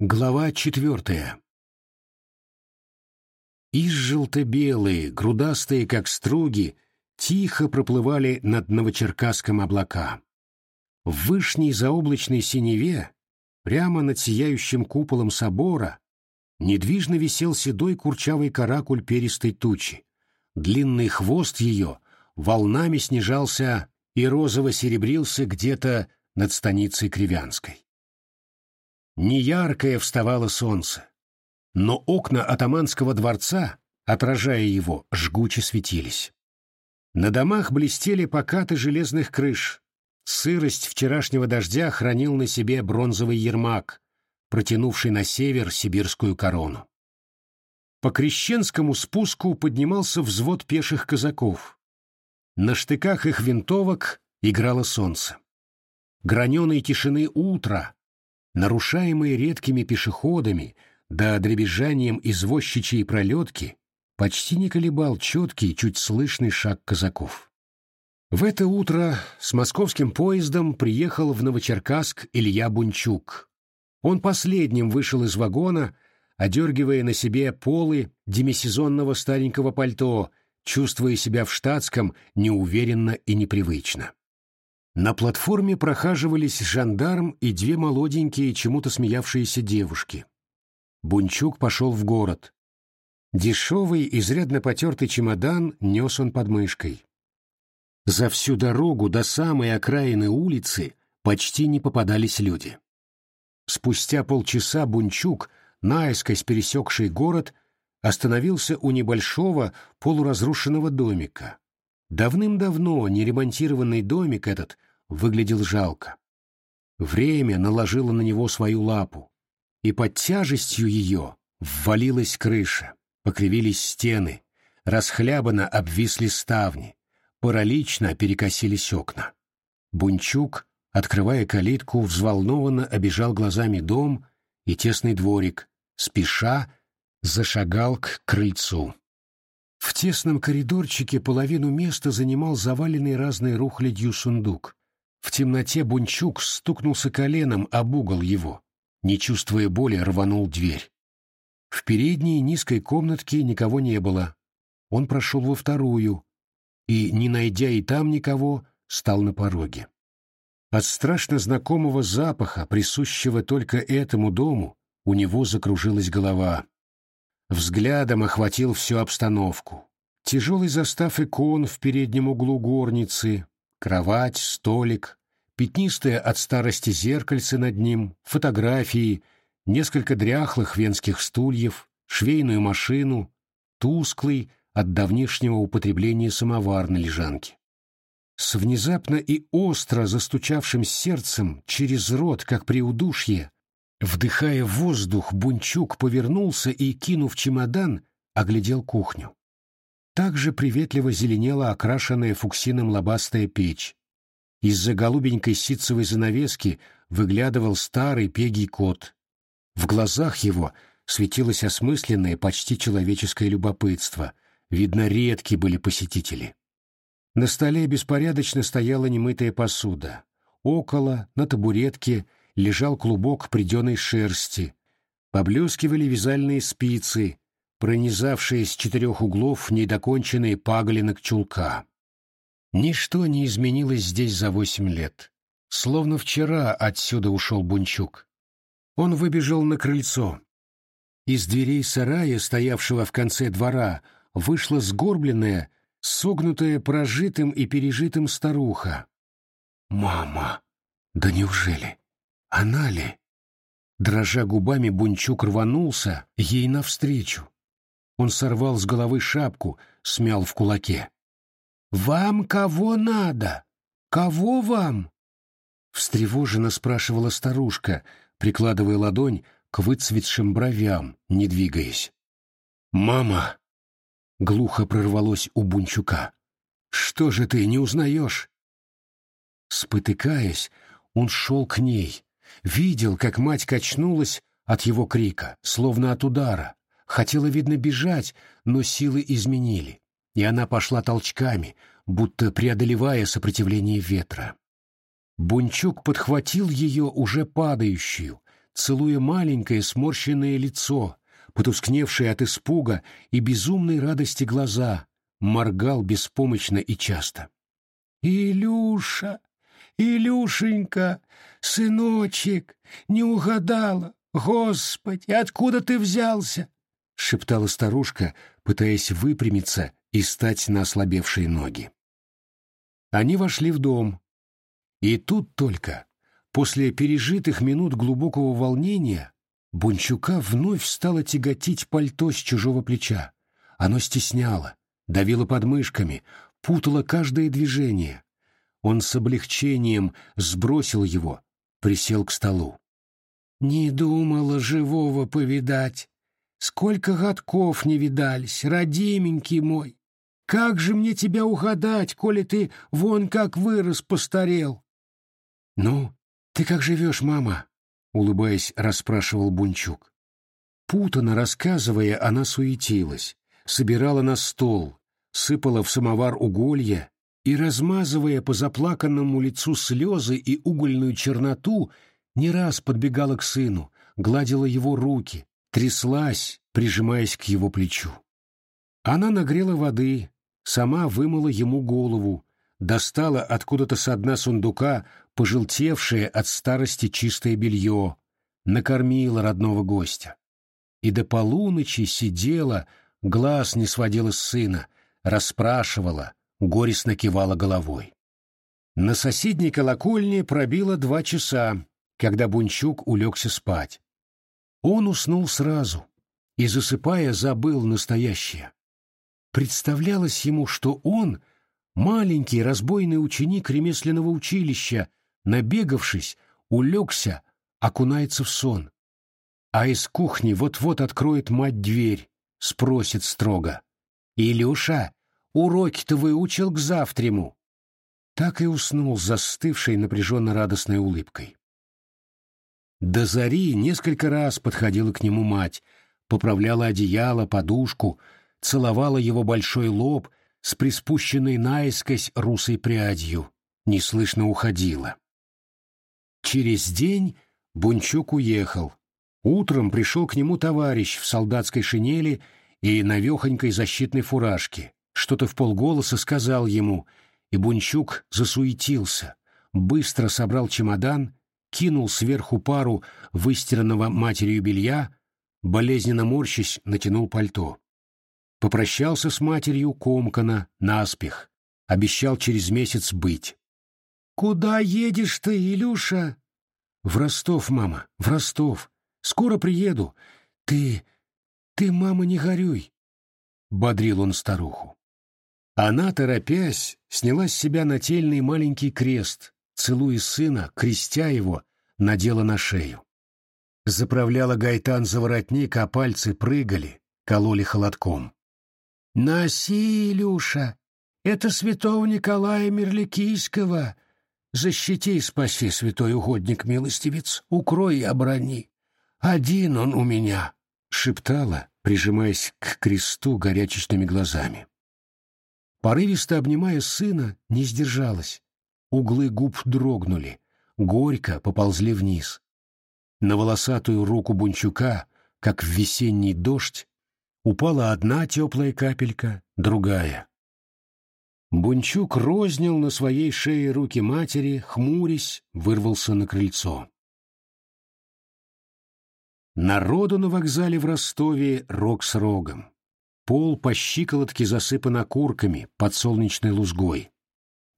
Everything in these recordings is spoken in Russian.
Глава четвертая Из желто-белые, грудастые, как струги, тихо проплывали над Новочеркасском облака. В вышней заоблачной синеве, прямо над сияющим куполом собора, недвижно висел седой курчавый каракуль перистой тучи. Длинный хвост ее волнами снижался и розово серебрился где-то над станицей Кривянской. Неяркое вставало солнце, но окна атаманского дворца, отражая его, жгуче светились. На домах блестели покаты железных крыш. Сырость вчерашнего дождя хранил на себе бронзовый ермак, протянувший на север сибирскую корону. По крещенскому спуску поднимался взвод пеших казаков. На штыках их винтовок играло солнце. Граненой тишины утра, нарушаемые редкими пешеходами да дребезжанием извозчичьей пролетки, почти не колебал четкий, чуть слышный шаг казаков. В это утро с московским поездом приехал в Новочеркасск Илья Бунчук. Он последним вышел из вагона, одергивая на себе полы демисезонного старенького пальто, чувствуя себя в штатском неуверенно и непривычно. На платформе прохаживались жандарм и две молоденькие, чему-то смеявшиеся девушки. Бунчук пошел в город. Дешевый, изрядно потертый чемодан нес он под мышкой. За всю дорогу до самой окраины улицы почти не попадались люди. Спустя полчаса Бунчук, наискось пересекший город, остановился у небольшого полуразрушенного домика. Давным-давно неремонтированный домик этот выглядел жалко. Время наложило на него свою лапу, и под тяжестью ее ввалилась крыша. Покривились стены, расхлябанно обвисли ставни, паралично перекосились окна. Бунчук, открывая калитку, взволнованно обижал глазами дом и тесный дворик, спеша зашагал к крыльцу. В тесном коридорчике половину места занимал заваленный разной рухлядью сундук. В темноте Бунчук стукнулся коленом об угол его. Не чувствуя боли, рванул дверь. В передней низкой комнатке никого не было. Он прошел во вторую и, не найдя и там никого, стал на пороге. От страшно знакомого запаха, присущего только этому дому, у него закружилась голова. Взглядом охватил всю обстановку. Тяжелый застав икон в переднем углу горницы, кровать, столик, пятнистое от старости зеркальце над ним, фотографии — несколько дряхлых венских стульев, швейную машину, тусклый от давнишнего употребления самовар на лежанке. С внезапно и остро застучавшим сердцем через рот, как при удушье, вдыхая воздух, Бунчук повернулся и, кинув чемодан, оглядел кухню. Также приветливо зеленела окрашенная фуксином лобастая печь. Из-за голубенькой ситцевой занавески выглядывал старый пегий кот, в глазах его светилось осмысленное, почти человеческое любопытство. Видно, редки были посетители. На столе беспорядочно стояла немытая посуда. Около, на табуретке, лежал клубок приденной шерсти. Поблескивали вязальные спицы, пронизавшие с четырех углов недоконченные паголинок чулка. Ничто не изменилось здесь за восемь лет. Словно вчера отсюда ушел Бунчук. Он выбежал на крыльцо. Из дверей сарая, стоявшего в конце двора, вышла сгорбленная, согнутая прожитым и пережитым старуха. «Мама! Да неужели? Она ли?» Дрожа губами, Бунчук рванулся ей навстречу. Он сорвал с головы шапку, смял в кулаке. «Вам кого надо? Кого вам?» Встревоженно спрашивала старушка, прикладывая ладонь к выцветшим бровям, не двигаясь. «Мама!» — глухо прорвалось у Бунчука. «Что же ты не узнаешь?» Спотыкаясь, он шел к ней, видел, как мать качнулась от его крика, словно от удара, хотела, видно, бежать, но силы изменили, и она пошла толчками, будто преодолевая сопротивление ветра. Бунчук подхватил ее уже падающую, целуя маленькое сморщенное лицо, потускневшие от испуга и безумной радости глаза, моргал беспомощно и часто. «Илюша! Илюшенька! Сыночек! Не угадала! Господи, откуда ты взялся?» — шептала старушка, пытаясь выпрямиться и стать на ослабевшие ноги. Они вошли в дом. И тут только, после пережитых минут глубокого волнения, Бунчука вновь стало тяготить пальто с чужого плеча. Оно стесняло, давило подмышками, путало каждое движение. Он с облегчением сбросил его, присел к столу. «Не думала живого повидать. Сколько годков не видались, родименький мой! Как же мне тебя угадать, коли ты вон как вырос постарел?» «Ну, ты как живешь, мама?» — улыбаясь, расспрашивал Бунчук. Путано рассказывая, она суетилась, собирала на стол, сыпала в самовар уголья и, размазывая по заплаканному лицу слезы и угольную черноту, не раз подбегала к сыну, гладила его руки, тряслась, прижимаясь к его плечу. Она нагрела воды, сама вымыла ему голову, достала откуда-то со дна сундука пожелтевшее от старости чистое белье, накормила родного гостя. И до полуночи сидела, глаз не сводила с сына, расспрашивала, горестно кивала головой. На соседней колокольне пробило два часа, когда Бунчук улегся спать. Он уснул сразу и, засыпая, забыл настоящее. Представлялось ему, что он — маленький разбойный ученик ремесленного училища, набегавшись, улегся, окунается в сон. А из кухни вот-вот откроет мать дверь, спросит строго. «Илюша, уроки-то выучил к завтраму?» Так и уснул застывшей напряженно-радостной улыбкой. До зари несколько раз подходила к нему мать, поправляла одеяло, подушку, целовала его большой лоб с приспущенной наискось русой прядью, неслышно уходила. Через день Бунчук уехал. Утром пришел к нему товарищ в солдатской шинели и навехонькой защитной фуражке. Что-то в полголоса сказал ему, и Бунчук засуетился, быстро собрал чемодан, кинул сверху пару выстиранного матерью белья, болезненно морщись, натянул пальто. Попрощался с матерью комкана, наспех, обещал через месяц быть. «Куда едешь ты, Илюша?» «В Ростов, мама, в Ростов. Скоро приеду. Ты... ты, мама, не горюй!» — бодрил он старуху. Она, торопясь, сняла с себя нательный маленький крест, целуя сына, крестя его, надела на шею. Заправляла гайтан за воротник, а пальцы прыгали, кололи холодком. «Носи, Илюша! Это святого Николая Мерликийского!» Защити и спаси, святой угодник милостивец, укрой и оборони. Один он у меня, — шептала, прижимаясь к кресту горячечными глазами. Порывисто обнимая сына, не сдержалась. Углы губ дрогнули, горько поползли вниз. На волосатую руку Бунчука, как в весенний дождь, упала одна теплая капелька, другая. Бунчук рознил на своей шее руки матери, хмурясь, вырвался на крыльцо. Народу на вокзале в Ростове рог с рогом. Пол по щиколотке засыпан окурками под солнечной лузгой.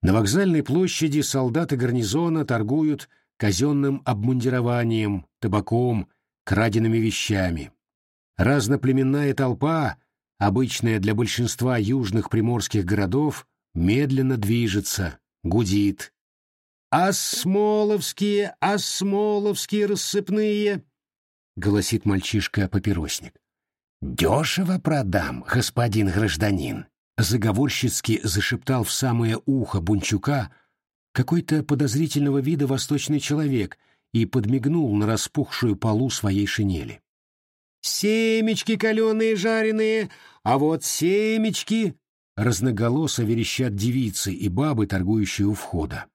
На вокзальной площади солдаты гарнизона торгуют казенным обмундированием, табаком, краденными вещами. Разноплеменная толпа, обычная для большинства южных приморских городов, медленно движется, гудит. «Осмоловские, осмоловские рассыпные!» — голосит мальчишка-папиросник. «Дешево продам, господин гражданин!» Заговорщицки зашептал в самое ухо Бунчука какой-то подозрительного вида восточный человек и подмигнул на распухшую полу своей шинели. «Семечки каленые жареные, а вот семечки разноголосо верещат девицы и бабы, торгующие у входа.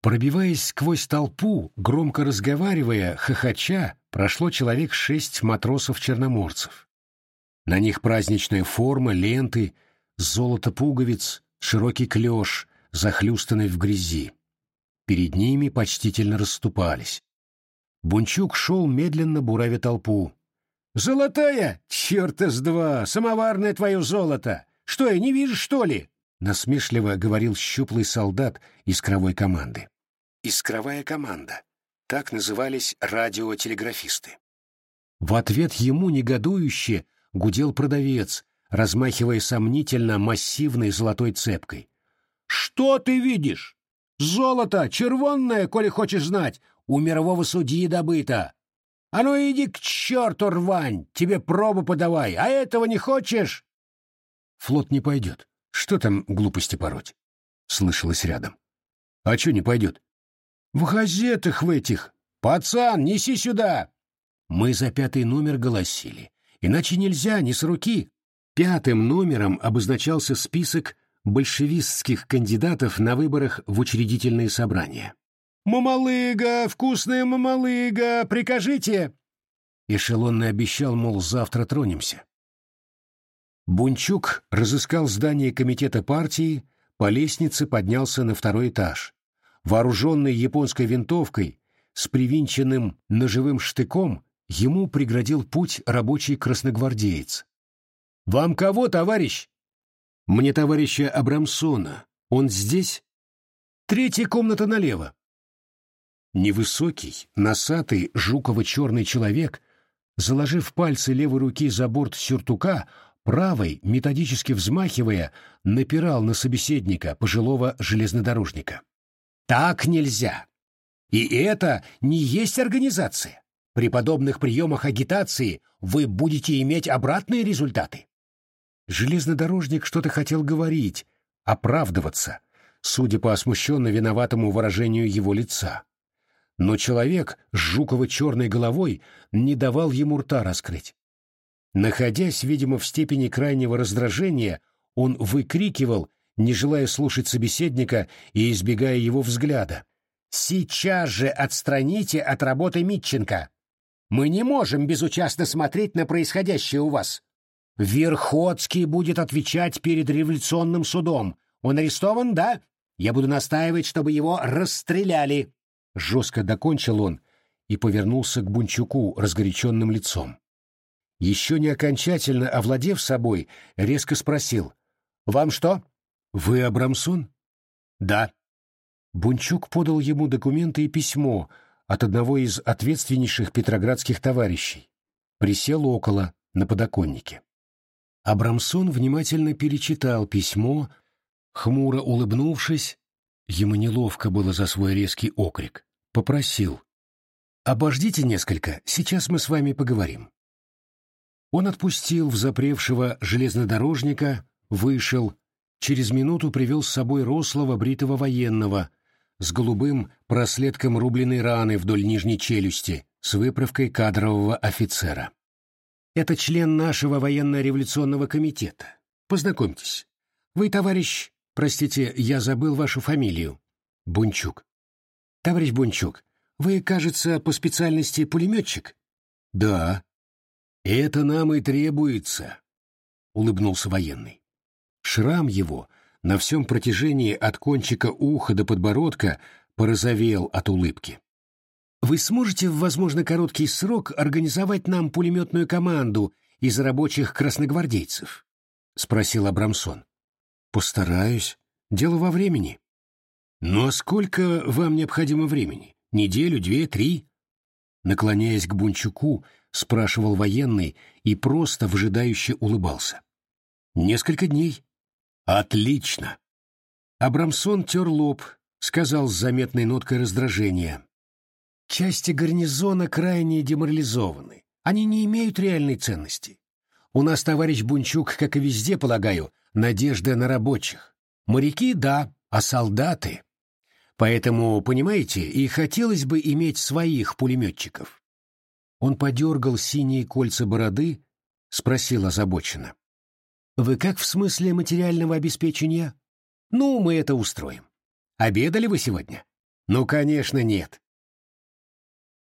Пробиваясь сквозь толпу, громко разговаривая, хохоча, прошло человек шесть матросов-черноморцев. На них праздничная форма, ленты, золото пуговиц, широкий клеш, захлюстанный в грязи. Перед ними почтительно расступались. Бунчук шел медленно, буравя толпу. «Золотая? Черта с два! Самоварное твое золото! Что, я не вижу, что ли?» Насмешливо говорил щуплый солдат искровой команды. Искровая команда. Так назывались радиотелеграфисты. В ответ ему негодующе гудел продавец, размахивая сомнительно массивной золотой цепкой. «Что ты видишь? Золото, червонное, коли хочешь знать, у мирового судьи добыто. А ну иди к черту, рвань, тебе пробу подавай, а этого не хочешь?» «Флот не пойдет. Что там глупости пороть?» — слышалось рядом. «А что не пойдет?» «В газетах в этих. Пацан, неси сюда!» Мы за пятый номер голосили. Иначе нельзя, не с руки. Пятым номером обозначался список большевистских кандидатов на выборах в учредительные собрания. «Мамалыга, вкусная мамалыга, прикажите!» Эшелонный обещал, мол, завтра тронемся. Бунчук разыскал здание комитета партии, по лестнице поднялся на второй этаж. Вооруженный японской винтовкой, с привинченным ножевым штыком, ему преградил путь рабочий красногвардеец. «Вам кого, товарищ?» «Мне товарища Абрамсона. Он здесь?» «Третья комната налево». Невысокий, носатый, жуково-черный человек, заложив пальцы левой руки за борт сюртука, правой, методически взмахивая, напирал на собеседника, пожилого железнодорожника. «Так нельзя! И это не есть организация. При подобных приемах агитации вы будете иметь обратные результаты». Железнодорожник что-то хотел говорить, оправдываться, судя по осмущенно виноватому выражению его лица. Но человек с жуково-черной головой не давал ему рта раскрыть. Находясь, видимо, в степени крайнего раздражения, он выкрикивал, не желая слушать собеседника и избегая его взгляда. «Сейчас же отстраните от работы Митченко! Мы не можем безучастно смотреть на происходящее у вас. Верхотский будет отвечать перед революционным судом. Он арестован, да? Я буду настаивать, чтобы его расстреляли. Жестко докончил он и повернулся к Бунчуку разгоряченным лицом. Еще не окончательно овладев собой, резко спросил. «Вам что?» «Вы Абрамсон?» «Да». Бунчук подал ему документы и письмо от одного из ответственнейших петроградских товарищей. Присел около, на подоконнике. Абрамсон внимательно перечитал письмо, хмуро улыбнувшись, ему неловко было за свой резкий окрик, попросил «Обождите несколько, сейчас мы с вами поговорим». Он отпустил взапревшего железнодорожника, вышел, через минуту привел с собой рослого бритого военного с голубым проследком рубленой раны вдоль нижней челюсти с выправкой кадрового офицера. Это член нашего военно-революционного комитета. Познакомьтесь. Вы, товарищ... Простите, я забыл вашу фамилию. Бунчук. Товарищ Бунчук, вы, кажется, по специальности пулеметчик? Да. Это нам и требуется, улыбнулся военный. Шрам его на всем протяжении от кончика уха до подбородка порозовел от улыбки. Вы сможете в, возможно, короткий срок организовать нам пулеметную команду из рабочих красногвардейцев? — спросил Абрамсон. — Постараюсь. Дело во времени. А сколько вам необходимо времени? Неделю, две, три? Наклоняясь к Бунчуку, спрашивал военный и просто вжидающе улыбался. Несколько дней. Отлично. Абрамсон тер лоб, сказал с заметной ноткой раздражения. Части гарнизона крайне деморализованы. Они не имеют реальной ценности. У нас, товарищ Бунчук, как и везде, полагаю, надежда на рабочих. Моряки — да, а солдаты... Поэтому, понимаете, и хотелось бы иметь своих пулеметчиков. Он подергал синие кольца бороды, спросил озабоченно. «Вы как в смысле материального обеспечения?» «Ну, мы это устроим. Обедали вы сегодня?» «Ну, конечно, нет.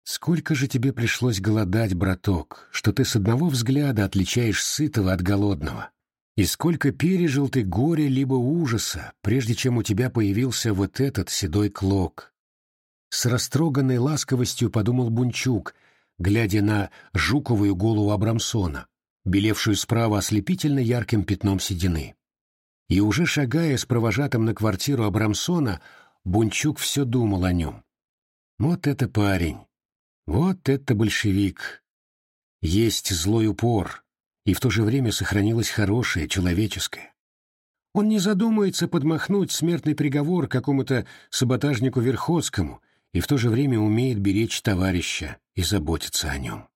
Сколько же тебе пришлось голодать, браток, что ты с одного взгляда отличаешь сытого от голодного? И сколько пережил ты горя либо ужаса, прежде чем у тебя появился вот этот седой клок? С растроганной ласковостью подумал Бунчук, глядя на жуковую голову Абрамсона, белевшую справа ослепительно ярким пятном седины. И уже шагая с провожатым на квартиру Абрамсона, Бунчук все думал о нем. Вот это парень! Вот это большевик! Есть злой упор, и в то же время сохранилось хорошее, человеческое. Он не задумается подмахнуть смертный приговор какому-то саботажнику Верховскому и в то же время умеет беречь товарища и заботиться о нем.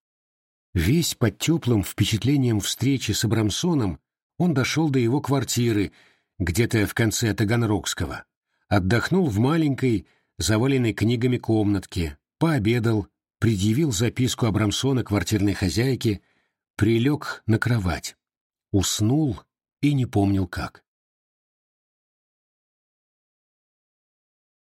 Весь под теплым впечатлением встречи с Абрамсоном он дошел до его квартиры, где-то в конце Таганрогского, отдохнул в маленькой, заваленной книгами комнатке, пообедал, предъявил записку Абрамсона квартирной хозяйке, прилег на кровать, уснул и не помнил как.